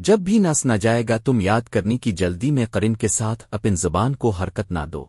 جب بھی نس نہ جائے گا تم یاد کرنے کی جلدی میں قرن کے ساتھ اپن زبان کو حرکت نہ دو۔